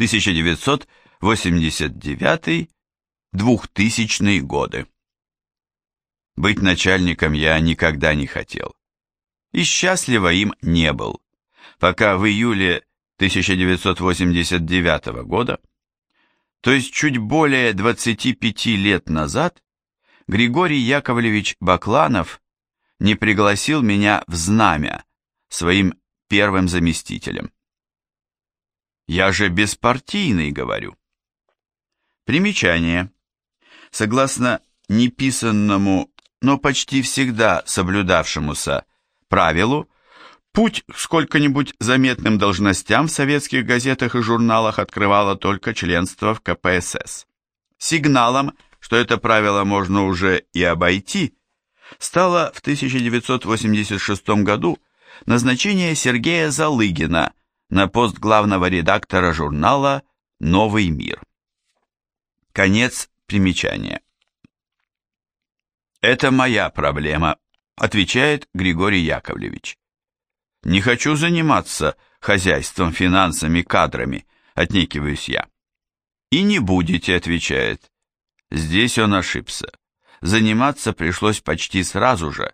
1989-2000 годы. Быть начальником я никогда не хотел. И счастливо им не был, пока в июле 1989 года, то есть чуть более 25 лет назад, Григорий Яковлевич Бакланов не пригласил меня в знамя своим первым заместителем. Я же беспартийный, говорю. Примечание. Согласно неписанному, но почти всегда соблюдавшемуся правилу, путь к сколько-нибудь заметным должностям в советских газетах и журналах открывало только членство в КПСС. Сигналом, что это правило можно уже и обойти, стало в 1986 году назначение Сергея Залыгина на пост главного редактора журнала «Новый мир». Конец примечания. «Это моя проблема», — отвечает Григорий Яковлевич. «Не хочу заниматься хозяйством, финансами, кадрами», — отнекиваюсь я. «И не будете», — отвечает. Здесь он ошибся. Заниматься пришлось почти сразу же,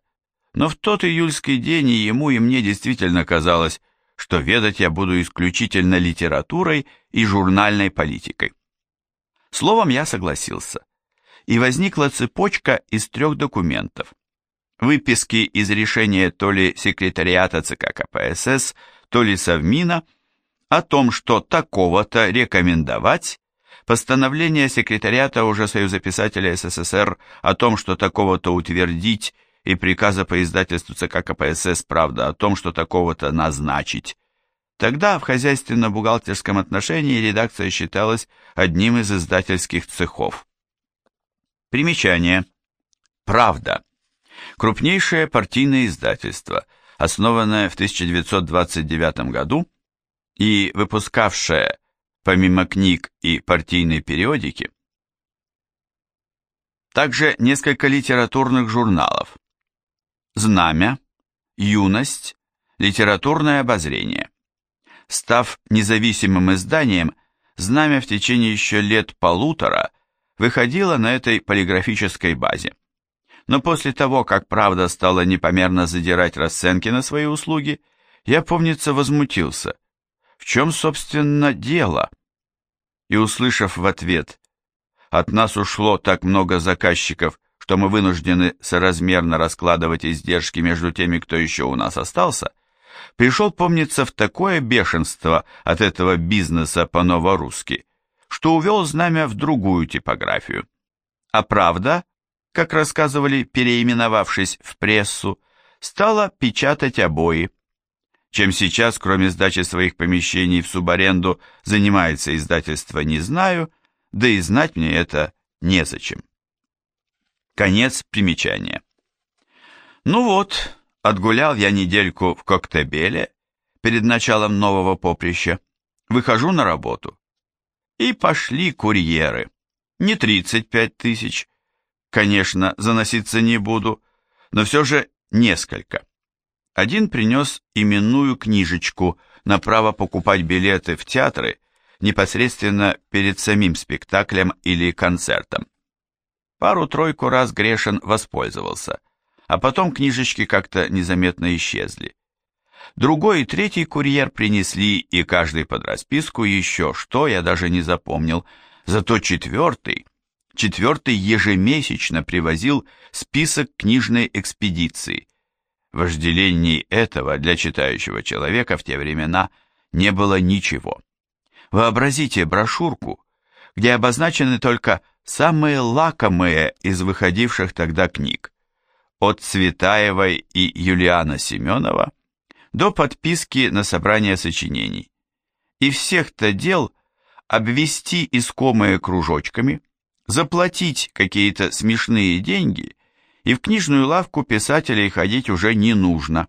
но в тот июльский день и ему, и мне действительно казалось, что ведать я буду исключительно литературой и журнальной политикой. Словом, я согласился. И возникла цепочка из трех документов. Выписки из решения то ли секретариата ЦК КПСС, то ли Совмина о том, что такого-то рекомендовать, постановление секретариата уже Союза писателей СССР о том, что такого-то утвердить и приказа по издательству ЦК КПСС «Правда» о том, что такого-то назначить. Тогда в хозяйственно-бухгалтерском отношении редакция считалась одним из издательских цехов. Примечание. «Правда». Крупнейшее партийное издательство, основанное в 1929 году и выпускавшее, помимо книг и партийной периодики, также несколько литературных журналов, Знамя, Юность, Литературное обозрение. Став независимым изданием, Знамя в течение еще лет полутора выходило на этой полиграфической базе. Но после того, как правда стала непомерно задирать расценки на свои услуги, я, помнится, возмутился. В чем, собственно, дело? И, услышав в ответ, от нас ушло так много заказчиков, что мы вынуждены соразмерно раскладывать издержки между теми, кто еще у нас остался, пришел, помнится, в такое бешенство от этого бизнеса по-новорусски, что увел знамя в другую типографию. А правда, как рассказывали, переименовавшись в прессу, стала печатать обои. Чем сейчас, кроме сдачи своих помещений в субаренду, занимается издательство, не знаю, да и знать мне это незачем. Конец примечания. Ну вот, отгулял я недельку в Коктебеле перед началом нового поприща, выхожу на работу. И пошли курьеры. Не 35 тысяч, конечно, заноситься не буду, но все же несколько. Один принес именную книжечку на право покупать билеты в театры непосредственно перед самим спектаклем или концертом. Пару-тройку раз Грешин воспользовался, а потом книжечки как-то незаметно исчезли. Другой и третий курьер принесли, и каждый под расписку еще что, я даже не запомнил. Зато четвертый, четвертый ежемесячно привозил список книжной экспедиции. Вожделений этого для читающего человека в те времена не было ничего. Вообразите брошюрку, где обозначены только самые лакомые из выходивших тогда книг, от Цветаевой и Юлиана Семенова до подписки на собрание сочинений. И всех-то дел обвести искомые кружочками, заплатить какие-то смешные деньги, и в книжную лавку писателей ходить уже не нужно.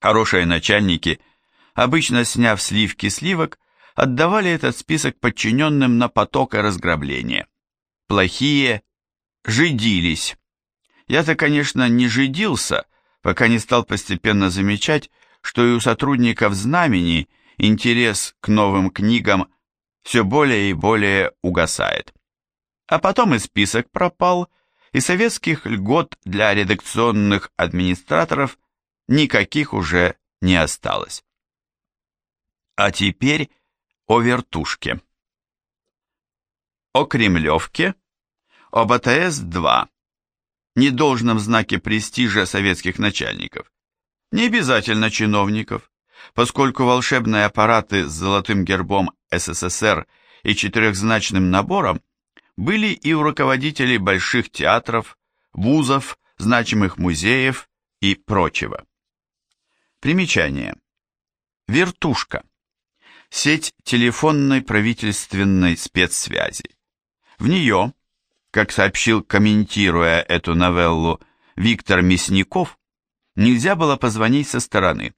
Хорошие начальники, обычно сняв сливки сливок, отдавали этот список подчиненным на поток и разграбление плохие, жидились. Я-то, конечно, не жидился, пока не стал постепенно замечать, что и у сотрудников знамени интерес к новым книгам все более и более угасает. А потом и список пропал, и советских льгот для редакционных администраторов никаких уже не осталось. А теперь о вертушке. О Кремлевке, об АТС-2, недолжном знаке престижа советских начальников, не обязательно чиновников, поскольку волшебные аппараты с золотым гербом СССР и четырехзначным набором были и у руководителей больших театров, вузов, значимых музеев и прочего. Примечание. Вертушка. Сеть телефонной правительственной спецсвязи. В нее, как сообщил, комментируя эту новеллу, Виктор Мясников, нельзя было позвонить со стороны.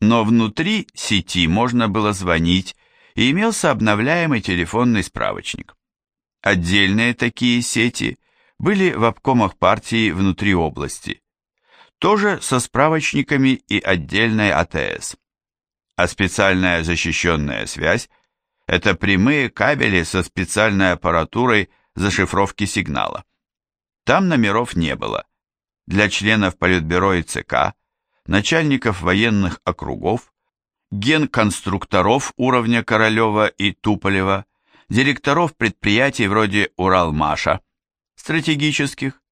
Но внутри сети можно было звонить, и имелся обновляемый телефонный справочник. Отдельные такие сети были в обкомах партии внутри области. Тоже со справочниками и отдельной АТС. А специальная защищенная связь – это прямые кабели со специальной аппаратурой зашифровки сигнала. Там номеров не было. Для членов Политбюро и ЦК, начальников военных округов, генконструкторов уровня Королева и Туполева, директоров предприятий вроде Уралмаша, стратегических,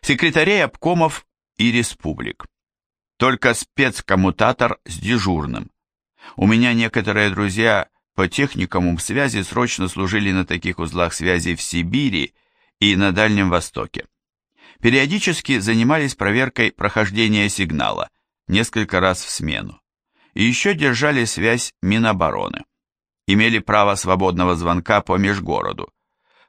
секретарей обкомов и республик. Только спецкоммутатор с дежурным. У меня некоторые друзья по техникуму связи срочно служили на таких узлах связи в Сибири и на Дальнем Востоке. Периодически занимались проверкой прохождения сигнала, несколько раз в смену. И еще держали связь Минобороны. Имели право свободного звонка по межгороду.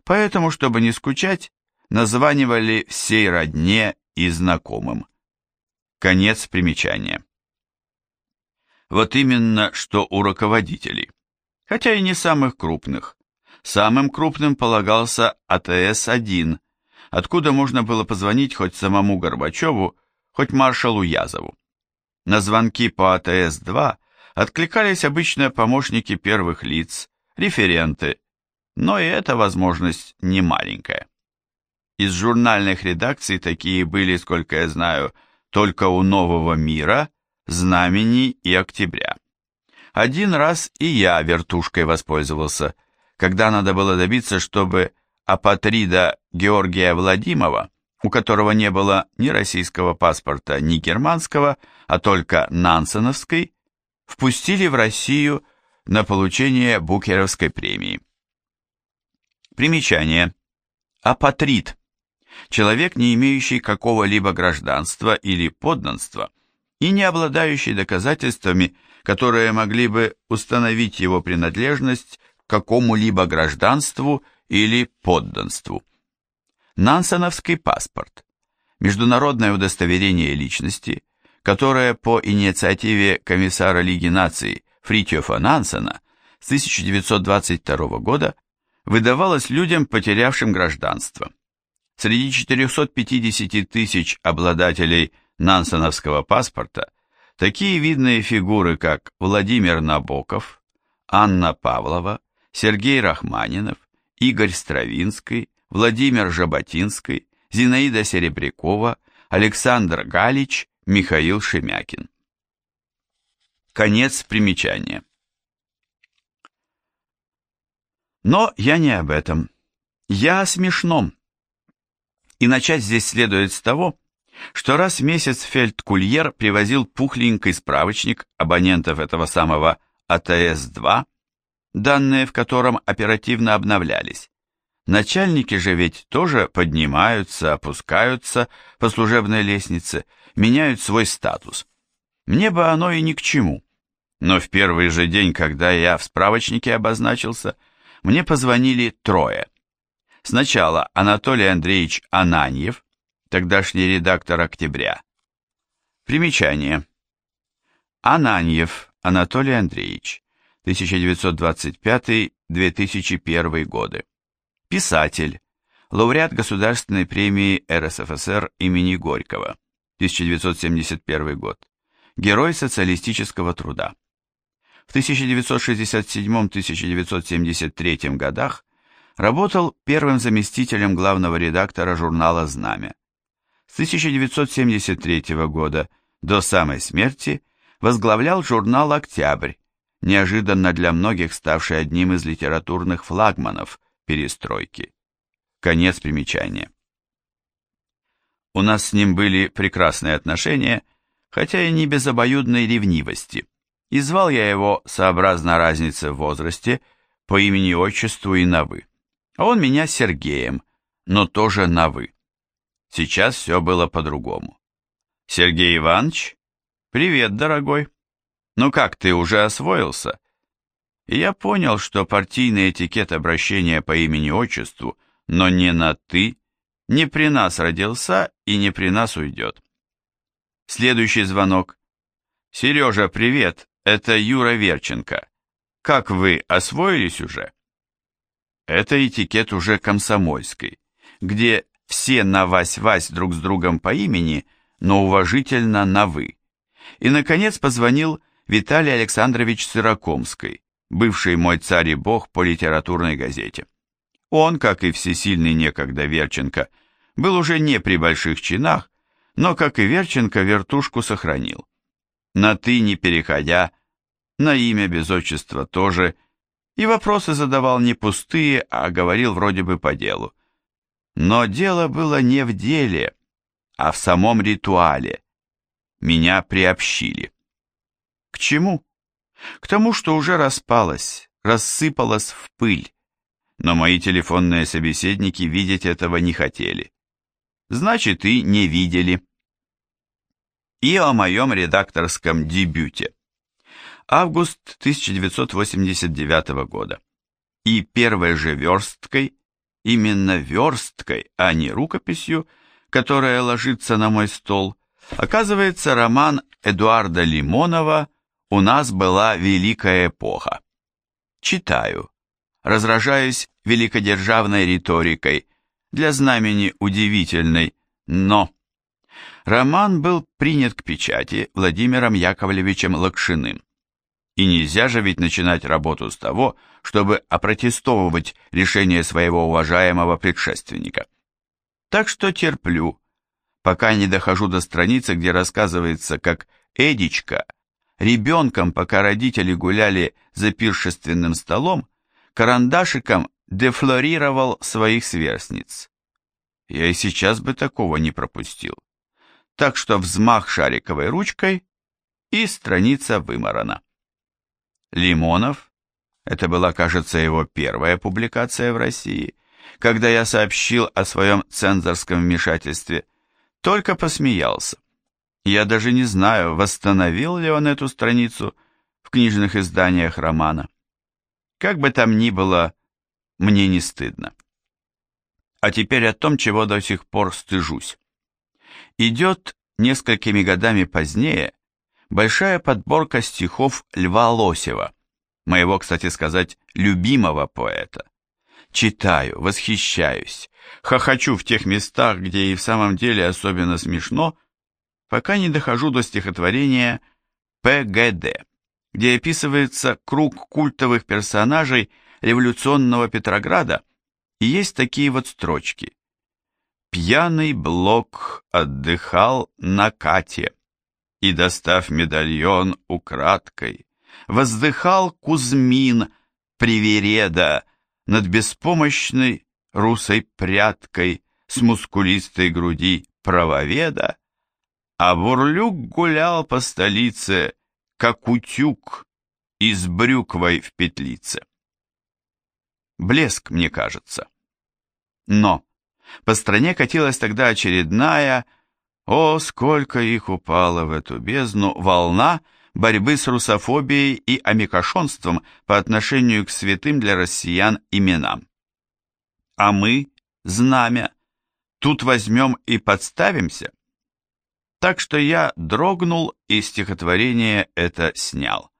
Поэтому, чтобы не скучать, названивали всей родне и знакомым. Конец примечания. Вот именно, что у руководителей, хотя и не самых крупных. Самым крупным полагался АТС-1, откуда можно было позвонить хоть самому Горбачеву, хоть маршалу Язову. На звонки по АТС-2 откликались обычно помощники первых лиц, референты, но и эта возможность не маленькая. Из журнальных редакций такие были, сколько я знаю, только у «Нового мира», «Знамени» и «Октября». Один раз и я вертушкой воспользовался, когда надо было добиться, чтобы апатрида Георгия Владимова, у которого не было ни российского паспорта, ни германского, а только нансеновской, впустили в Россию на получение Букеровской премии. Примечание. Апатрид человек, не имеющий какого-либо гражданства или подданства и не обладающий доказательствами, которые могли бы установить его принадлежность к какому-либо гражданству или подданству. Нансеновский паспорт – международное удостоверение личности, которое по инициативе комиссара Лиги наций Фритьофа Нансена с 1922 года выдавалось людям, потерявшим гражданство. Среди 450 тысяч обладателей нансеновского паспорта такие видные фигуры, как Владимир Набоков, Анна Павлова, Сергей Рахманинов, Игорь Стравинский, Владимир Жаботинский, Зинаида Серебрякова, Александр Галич, Михаил Шемякин. Конец примечания. Но я не об этом. Я о смешном. И начать здесь следует с того, что раз в месяц фельдкульер привозил пухленький справочник абонентов этого самого АТС-2, данные в котором оперативно обновлялись. Начальники же ведь тоже поднимаются, опускаются по служебной лестнице, меняют свой статус. Мне бы оно и ни к чему. Но в первый же день, когда я в справочнике обозначился, мне позвонили трое – Сначала Анатолий Андреевич Ананьев, тогдашний редактор «Октября». Примечание. Ананьев Анатолий Андреевич, 1925-2001 годы. Писатель, лауреат Государственной премии РСФСР имени Горького, 1971 год. Герой социалистического труда. В 1967-1973 годах работал первым заместителем главного редактора журнала «Знамя». С 1973 года до самой смерти возглавлял журнал «Октябрь», неожиданно для многих ставший одним из литературных флагманов перестройки. Конец примечания. У нас с ним были прекрасные отношения, хотя и не без обоюдной ревнивости, и звал я его, сообразно разнице в возрасте, по имени-отчеству и на «вы». А он меня Сергеем, но тоже на «вы». Сейчас все было по-другому. «Сергей Иванович? Привет, дорогой. Ну как, ты уже освоился?» И я понял, что партийный этикет обращения по имени-отчеству, но не на «ты», не при нас родился и не при нас уйдет. Следующий звонок. «Сережа, привет, это Юра Верченко. Как вы, освоились уже?» Это этикет уже комсомольской, где все на «Вась-Вась» друг с другом по имени, но уважительно на «вы». И, наконец, позвонил Виталий Александрович Сырокомский, бывший мой царь и бог по литературной газете. Он, как и всесильный некогда Верченко, был уже не при больших чинах, но, как и Верченко, вертушку сохранил. На «ты» не переходя, на имя без отчества тоже – и вопросы задавал не пустые, а говорил вроде бы по делу. Но дело было не в деле, а в самом ритуале. Меня приобщили. К чему? К тому, что уже распалось, рассыпалось в пыль. Но мои телефонные собеседники видеть этого не хотели. Значит, и не видели. И о моем редакторском дебюте август 1989 года. И первой же версткой, именно версткой, а не рукописью, которая ложится на мой стол, оказывается роман Эдуарда Лимонова «У нас была великая эпоха». Читаю, разражаюсь великодержавной риторикой, для знамени удивительной, но... Роман был принят к печати Владимиром Яковлевичем Лакшиным. И нельзя же ведь начинать работу с того, чтобы опротестовывать решение своего уважаемого предшественника. Так что терплю, пока не дохожу до страницы, где рассказывается, как Эдичка, ребенком, пока родители гуляли за пиршественным столом, карандашиком дефлорировал своих сверстниц. Я и сейчас бы такого не пропустил. Так что взмах шариковой ручкой, и страница вымарана. Лимонов, это была, кажется, его первая публикация в России, когда я сообщил о своем цензорском вмешательстве, только посмеялся. Я даже не знаю, восстановил ли он эту страницу в книжных изданиях романа. Как бы там ни было, мне не стыдно. А теперь о том, чего до сих пор стыжусь. Идет несколькими годами позднее большая подборка стихов Льва Лосева, моего, кстати сказать, любимого поэта. Читаю, восхищаюсь, хохочу в тех местах, где и в самом деле особенно смешно, пока не дохожу до стихотворения «ПГД», где описывается круг культовых персонажей революционного Петрограда, и есть такие вот строчки. «Пьяный Блок отдыхал на Кате» и, достав медальон украдкой, воздыхал Кузьмин привереда над беспомощной русой прядкой с мускулистой груди правоведа, а Бурлюк гулял по столице, как утюг, и с брюквой в петлице. Блеск, мне кажется. Но по стране катилась тогда очередная о, сколько их упало в эту бездну волна борьбы с русофобией и амикошонством по отношению к святым для россиян именам. А мы, знамя, тут возьмем и подставимся? Так что я дрогнул и стихотворение это снял.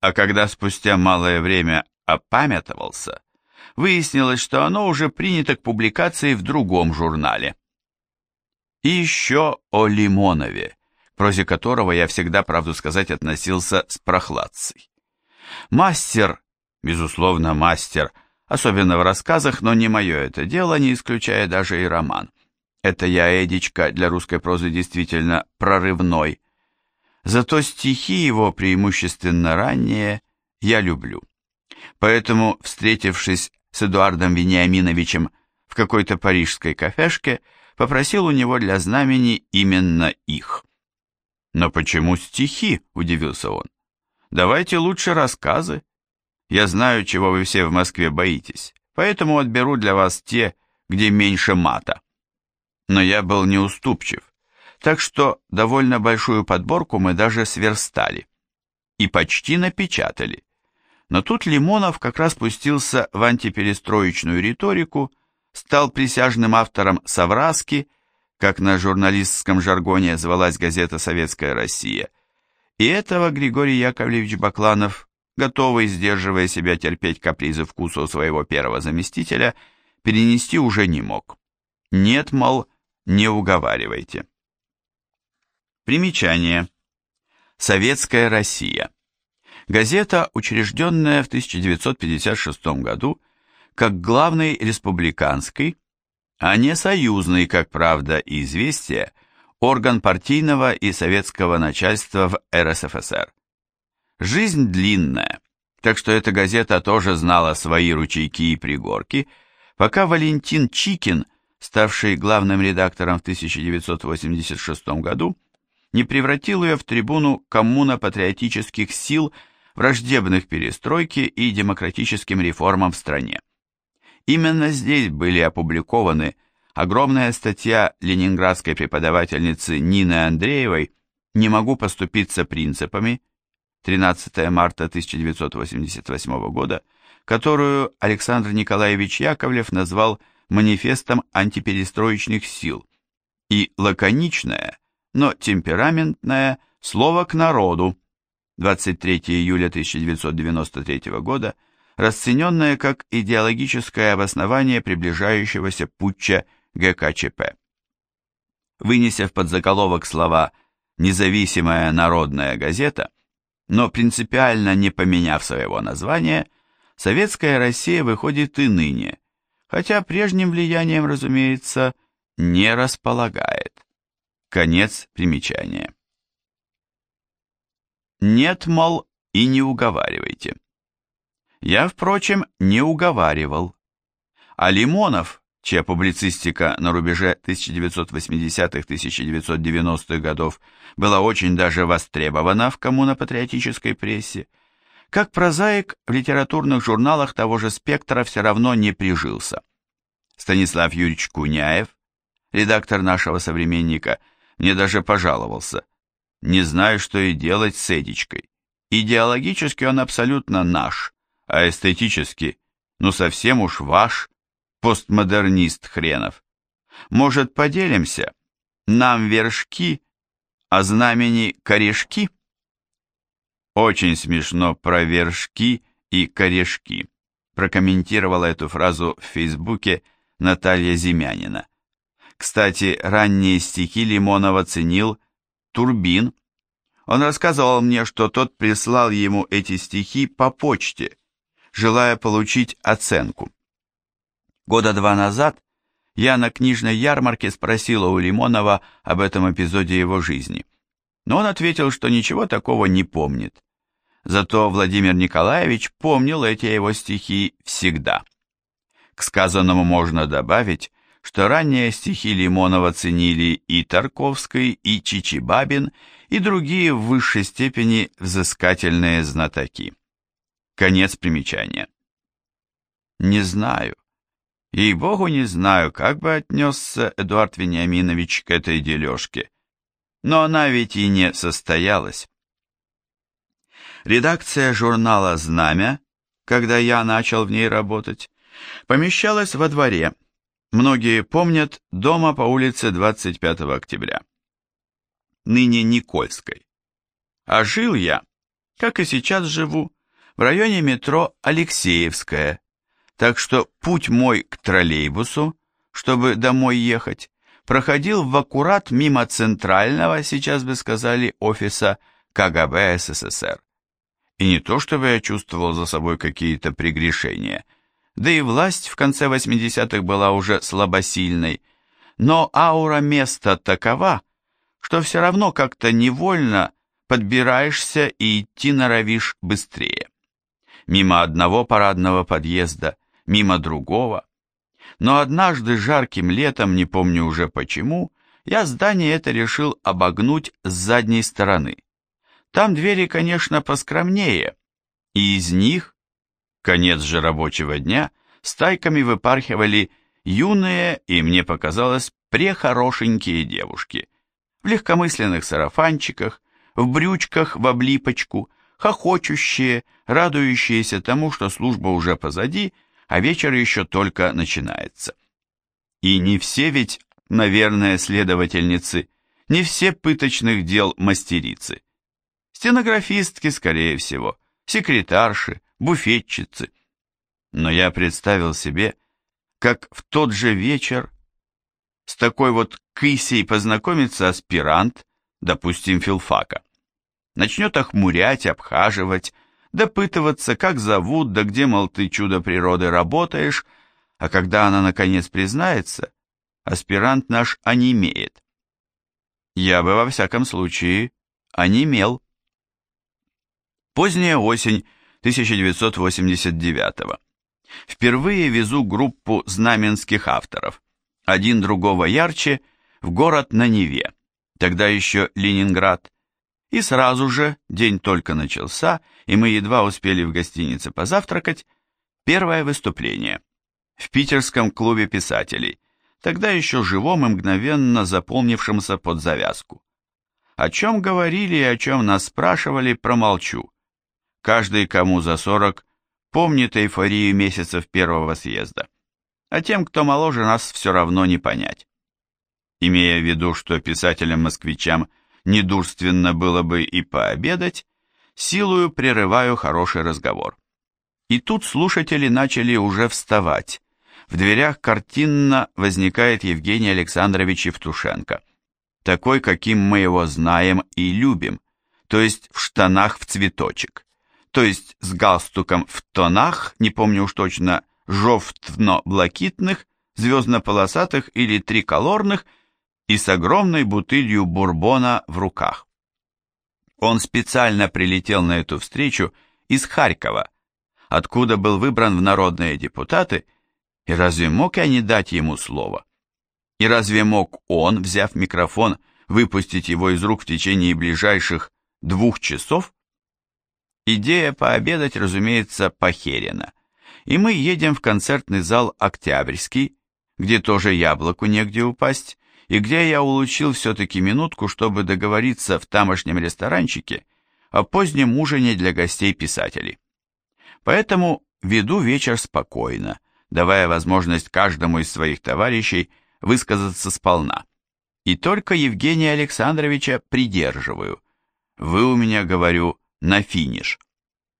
А когда спустя малое время опамятовался, выяснилось, что оно уже принято к публикации в другом журнале. И еще о Лимонове, к прозе которого я всегда, правду сказать, относился с прохладцей. Мастер, безусловно, мастер, особенно в рассказах, но не мое это дело, не исключая даже и роман. Это я, Эдичка, для русской прозы действительно прорывной. Зато стихи его, преимущественно ранние, я люблю. Поэтому, встретившись с Эдуардом Вениаминовичем в какой-то парижской кафешке, попросил у него для знамени именно их. «Но почему стихи?» – удивился он. «Давайте лучше рассказы. Я знаю, чего вы все в Москве боитесь, поэтому отберу для вас те, где меньше мата». Но я был неуступчив, так что довольно большую подборку мы даже сверстали и почти напечатали. Но тут Лимонов как раз пустился в антиперестроечную риторику, стал присяжным автором «Совраски», как на журналистском жаргоне звалась газета «Советская Россия», и этого Григорий Яковлевич Бакланов, готовый, сдерживая себя терпеть капризы вкуса у своего первого заместителя, перенести уже не мог. Нет, мол, не уговаривайте. Примечание. Советская Россия. Газета, учрежденная в 1956 году как главный республиканский, а не союзный, как правда и известие, орган партийного и советского начальства в РСФСР. Жизнь длинная, так что эта газета тоже знала свои ручейки и пригорки, пока Валентин Чикин, ставший главным редактором в 1986 году, не превратил ее в трибуну коммуно-патриотических сил, враждебных перестройке и демократическим реформам в стране. Именно здесь были опубликованы огромная статья ленинградской преподавательницы Нины Андреевой «Не могу поступиться принципами» 13 марта 1988 года, которую Александр Николаевич Яковлев назвал манифестом антиперестроечных сил, и лаконичное, но темпераментное слово к народу 23 июля 1993 года, расцененное как идеологическое обоснование приближающегося путча ГКЧП. Вынеся в подзаголовок слова «независимая народная газета», но принципиально не поменяв своего названия, советская Россия выходит и ныне, хотя прежним влиянием, разумеется, не располагает. Конец примечания. Нет, мол, и не уговаривайте. Я, впрочем, не уговаривал. А Лимонов, чья публицистика на рубеже 1980-1990-х годов была очень даже востребована в коммуно-патриотической прессе, как прозаик в литературных журналах того же спектра все равно не прижился. Станислав Юрьевич Куняев, редактор нашего современника, мне даже пожаловался. Не знаю, что и делать с Эдичкой. Идеологически он абсолютно наш, а эстетически, ну совсем уж ваш, постмодернист хренов. Может, поделимся? Нам вершки, а знамени корешки? Очень смешно про вершки и корешки. Прокомментировала эту фразу в Фейсбуке Наталья Зимянина. Кстати, ранние стихи Лимонова ценил Турбин. Он рассказывал мне, что тот прислал ему эти стихи по почте, желая получить оценку. Года два назад я на книжной ярмарке спросила у Лимонова об этом эпизоде его жизни, но он ответил, что ничего такого не помнит. Зато Владимир Николаевич помнил эти его стихи всегда. К сказанному можно добавить, что ранние стихи Лимонова ценили и Тарковский, и Чичибабин, и другие в высшей степени взыскательные знатоки. Конец примечания. Не знаю. Ей-богу, не знаю, как бы отнесся Эдуард Вениаминович к этой дележке. Но она ведь и не состоялась. Редакция журнала «Знамя», когда я начал в ней работать, помещалась во дворе, Многие помнят дома по улице 25 октября, ныне Никольской. А жил я, как и сейчас живу, в районе метро Алексеевская, так что путь мой к троллейбусу, чтобы домой ехать, проходил в аккурат мимо центрального, сейчас бы сказали, офиса КГБ СССР. И не то, чтобы я чувствовал за собой какие-то прегрешения, да и власть в конце 80-х была уже слабосильной, но аура места такова, что все равно как-то невольно подбираешься и идти норовишь быстрее. Мимо одного парадного подъезда, мимо другого. Но однажды жарким летом, не помню уже почему, я здание это решил обогнуть с задней стороны. Там двери, конечно, поскромнее, и из них, конец же рабочего дня, стайками выпархивали юные и, мне показалось, прехорошенькие девушки в легкомысленных сарафанчиках, в брючках в облипочку, хохочущие, радующиеся тому, что служба уже позади, а вечер еще только начинается. И не все ведь, наверное, следовательницы, не все пыточных дел мастерицы. Стенографистки, скорее всего, секретарши, буфетчицы. Но я представил себе, как в тот же вечер с такой вот кысей познакомится аспирант, допустим, филфака. Начнет охмурять, обхаживать, допытываться, как зовут, да где, мол, ты чудо природы работаешь, а когда она, наконец, признается, аспирант наш онемеет. Я бы, во всяком случае, онемел. Поздняя осень 1989 -го. Впервые везу группу знаменских авторов, один другого ярче, в город на Неве, тогда еще Ленинград, и сразу же, день только начался, и мы едва успели в гостинице позавтракать, первое выступление в питерском клубе писателей, тогда еще живом и мгновенно заполнившемся под завязку. О чем говорили и о чем нас спрашивали, промолчу. Каждый, кому за сорок, помнит эйфорию месяцев первого съезда. А тем, кто моложе, нас все равно не понять. Имея в виду, что писателям-москвичам – недурственно было бы и пообедать, силою прерываю хороший разговор. И тут слушатели начали уже вставать. В дверях картинно возникает Евгений Александрович Евтушенко, такой, каким мы его знаем и любим, то есть в штанах в цветочек, то есть с галстуком в тонах, не помню уж точно, жовтно-блакитных, звездно-полосатых или триколорных – и с огромной бутылью бурбона в руках. Он специально прилетел на эту встречу из Харькова, откуда был выбран в народные депутаты, и разве мог я не дать ему слово? И разве мог он, взяв микрофон, выпустить его из рук в течение ближайших двух часов? Идея пообедать, разумеется, похерена, и мы едем в концертный зал «Октябрьский», где тоже яблоку негде упасть, и где я улучил все-таки минутку, чтобы договориться в тамошнем ресторанчике о позднем ужине для гостей-писателей. Поэтому веду вечер спокойно, давая возможность каждому из своих товарищей высказаться сполна. И только Евгения Александровича придерживаю. Вы у меня, говорю, на финиш.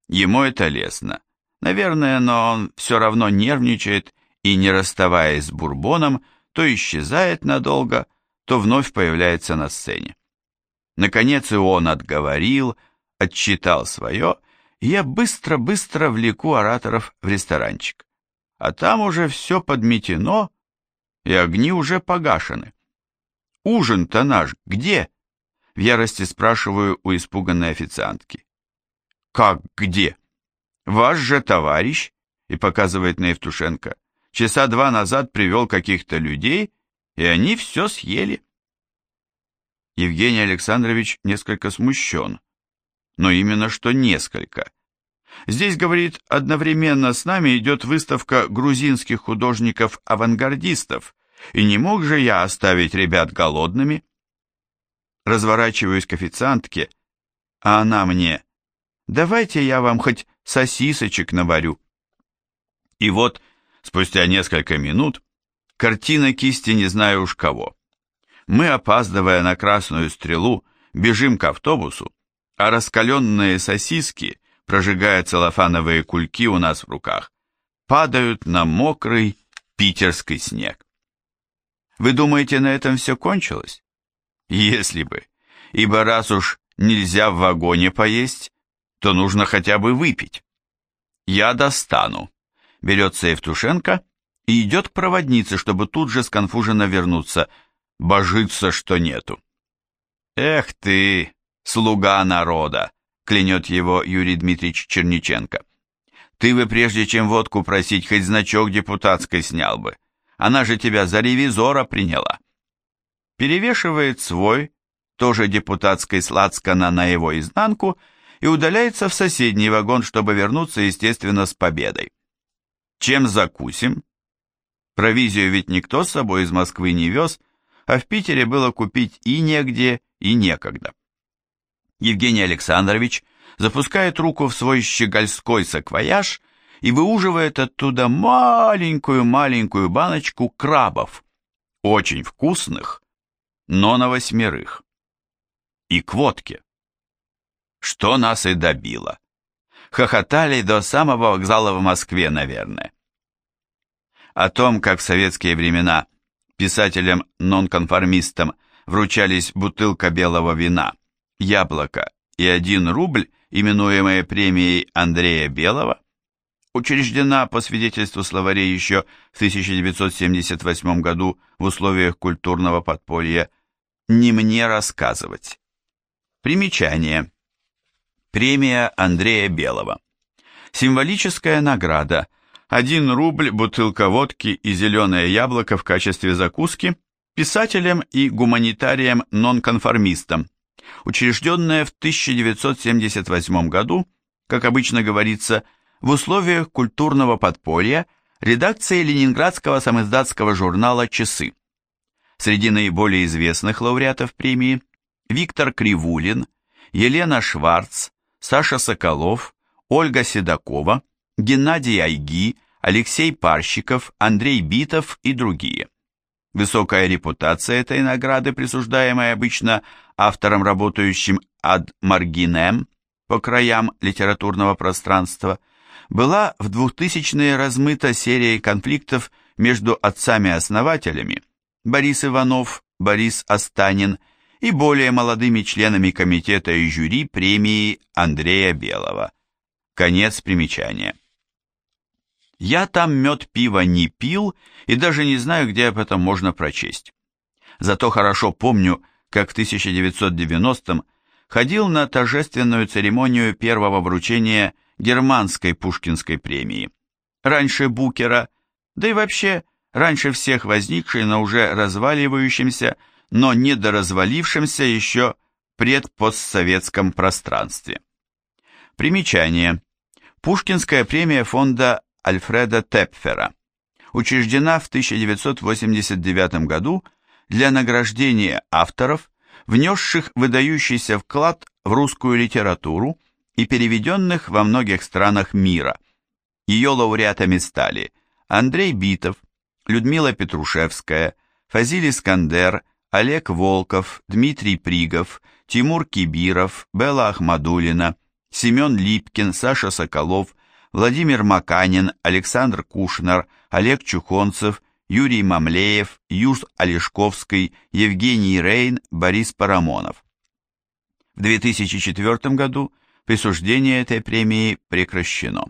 Ему это лестно. Наверное, но он все равно нервничает и, не расставаясь с бурбоном, то исчезает надолго, то вновь появляется на сцене. Наконец и он отговорил, отчитал свое, и я быстро-быстро влеку ораторов в ресторанчик. А там уже все подметено, и огни уже погашены. Ужин-то наш где? В ярости спрашиваю у испуганной официантки. Как где? Ваш же товарищ, и показывает на Евтушенко, часа два назад привел каких-то людей, и они все съели. Евгений Александрович несколько смущен, но именно что несколько. Здесь, говорит, одновременно с нами идет выставка грузинских художников-авангардистов, и не мог же я оставить ребят голодными? Разворачиваюсь к официантке, а она мне, давайте я вам хоть сосисочек наварю. И вот Спустя несколько минут картина кисти не знаю уж кого. Мы, опаздывая на красную стрелу, бежим к автобусу, а раскаленные сосиски, прожигая целлофановые кульки у нас в руках, падают на мокрый питерский снег. Вы думаете, на этом все кончилось? Если бы. Ибо раз уж нельзя в вагоне поесть, то нужно хотя бы выпить. Я достану. Берется Евтушенко и идет к проводнице, чтобы тут же сконфуженно вернуться. Божится, что нету. Эх ты, слуга народа, клянет его Юрий Дмитриевич Черниченко. Ты бы прежде чем водку просить, хоть значок депутатской снял бы. Она же тебя за ревизора приняла. Перевешивает свой, тоже депутатской сладскана на его изнанку, и удаляется в соседний вагон, чтобы вернуться, естественно, с победой. Чем закусим? Провизию ведь никто с собой из Москвы не вез, а в Питере было купить и негде, и некогда. Евгений Александрович запускает руку в свой щегольской саквояж и выуживает оттуда маленькую-маленькую баночку крабов, очень вкусных, но на восьмерых. И к водке. Что нас и добило. Хохотали до самого вокзала в Москве, наверное. О том, как в советские времена писателям-нонконформистам вручались бутылка белого вина, яблоко и один рубль, именуемая премией Андрея Белого, учреждена по свидетельству словарей еще в 1978 году в условиях культурного подполья, не мне рассказывать. Примечание. Премия Андрея Белого. Символическая награда. 1 рубль, бутылка водки и зеленое яблоко в качестве закуски писателям и гуманитариям-нонконформистам учрежденная в 1978 году, как обычно говорится, в условиях культурного подполья редакции ленинградского самиздатского журнала «Часы». Среди наиболее известных лауреатов премии Виктор Кривулин, Елена Шварц, Саша Соколов, Ольга Седокова, Геннадий Айги, Алексей Парщиков, Андрей Битов и другие. Высокая репутация этой награды, присуждаемая обычно авторам, работающим ad marginem по краям литературного пространства, была в 2000-е размыта серией конфликтов между отцами-основателями Борис Иванов, Борис Останин и более молодыми членами комитета и жюри премии Андрея Белого. Конец примечания. Я там мед пива не пил и даже не знаю, где об этом можно прочесть. Зато хорошо помню, как в 1990-м ходил на торжественную церемонию первого вручения германской Пушкинской премии. Раньше Букера, да и вообще раньше всех возникшей на уже разваливающемся, но недоразвалившемся еще предпостсоветском пространстве. Примечание. Пушкинская премия фонда Альфреда Тепфера, учреждена в 1989 году для награждения авторов, внесших выдающийся вклад в русскую литературу и переведенных во многих странах мира. Ее лауреатами стали Андрей Битов, Людмила Петрушевская, Фазиль Искандер, Олег Волков, Дмитрий Пригов, Тимур Кибиров, Белла Ахмадулина, Семен Липкин, Саша Соколов, Владимир Маканин, Александр Кушнер, Олег Чухонцев, Юрий Мамлеев, Юж Олешковский, Евгений Рейн, Борис Парамонов. В 2004 году присуждение этой премии прекращено.